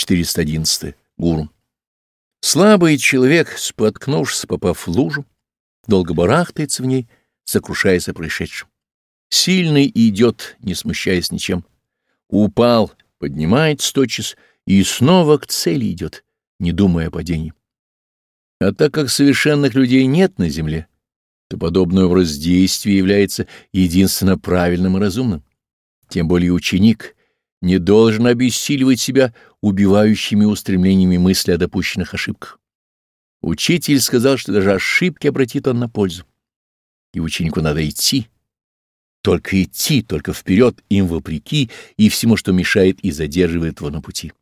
411. Гуру. Слабый человек, споткнувшись, попав в лужу, долго барахтается в ней, сокрушаясь о происшедшем. Сильный идет, не смущаясь ничем. Упал, поднимается тотчас и снова к цели идет, не думая о падении. А так как совершенных людей нет на земле, то подобный образ действия является единственно правильным и разумным. Тем более ученик не должен обессиливать себя убивающими устремлениями мысли о допущенных ошибках. Учитель сказал, что даже ошибки обратит он на пользу. И ученику надо идти, только идти, только вперед, им вопреки, и всему, что мешает и задерживает его на пути.